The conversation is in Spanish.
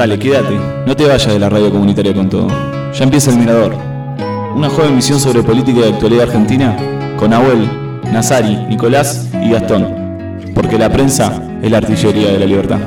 Dale, quédate. No te vayas de la radio comunitaria con todo. Ya empieza el Mirador. Una joven misión sobre política y actualidad argentina con Abuel, Nazari, Nicolás y Gastón. Porque la prensa es la artillería de la libertad.